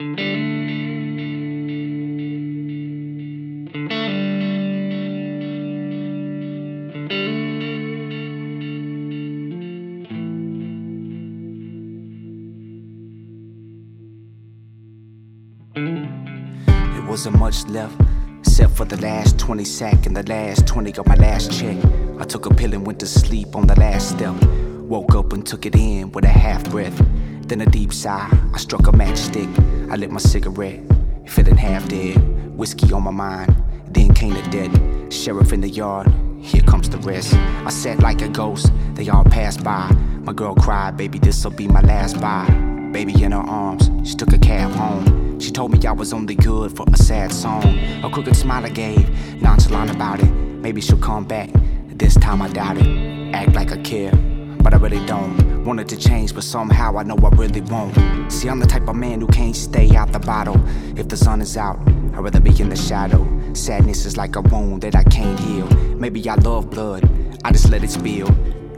It wasn't much left, except for the last 20 sack and the last 20 of my last check. I took a pill and went to sleep on the last step. Woke up and took it in with a half breath. Then a deep sigh, I struck a matchstick. I lit my cigarette, feeling half dead. Whiskey on my mind, then came the dead. Sheriff in the yard, here comes the rest. I sat like a ghost, they all passed by. My girl cried, baby, this'll be my last bye. Baby in her arms, she took a cab home. She told me I was only good for a sad song. A crooked smile I gave, nonchalant about it. Maybe she'll come back. This time I doubt it. Act like I care, but I really don't. Wanted to change, but somehow I know I really won't. See, I'm the type of man who can't stay out the bottle. If the sun is out, I'd rather be in the shadow. Sadness is like a wound that I can't heal. Maybe I love blood, I just let it spill.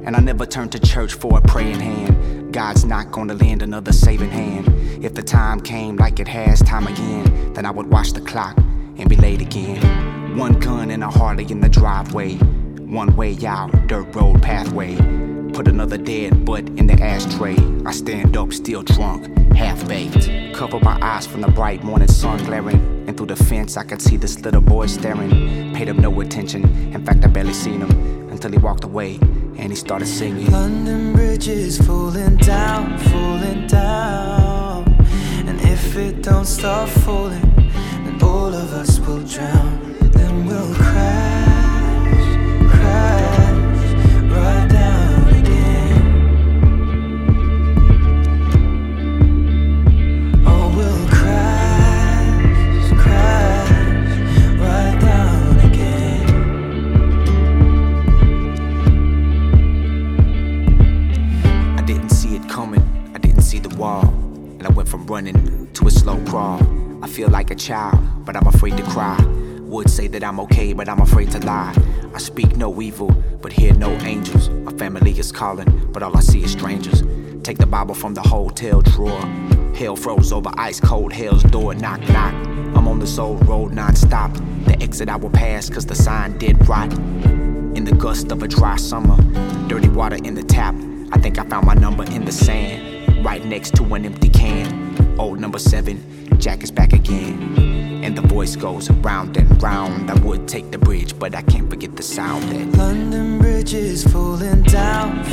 And I never turn to church for a praying hand. God's not gonna lend another saving hand. If the time came like it has time again, then I would watch the clock and be late again. One gun and a Harley in the driveway. One way out, dirt road pathway. Put another dead butt in the ashtray. I stand up, still drunk, half baked. Cover my eyes from the bright morning sun glaring. And through the fence, I could see this little boy staring. Paid him no attention. In fact, I barely seen him until he walked away and he started singing. London Bridge is falling down, falling down. And if it don't stop falling, then all of us will drown. Wall. And I went from running to a slow crawl. I feel like a child, but I'm afraid to cry. Would say that I'm okay, but I'm afraid to lie. I speak no evil, but hear no angels. My family is calling, but all I see is strangers. Take the Bible from the hotel drawer. Hell froze over ice cold hell's door, knock, knock. I'm on this old road non-stop. The exit I will pass, cause the sign did rot. In the gust of a dry summer, dirty water in the tap. I think I found my number in the sand, right next to an empty can. Old number seven, Jack is back again. And the voice goes round and round. I would take the bridge, but I can't forget the sound that London Bridge is falling down,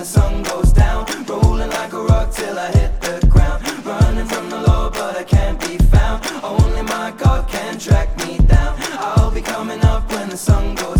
the sun goes down. Rolling like a rock till I hit the ground. Running from the law, but I can't be found. Only my God can track me down. I'll be coming up when the sun goes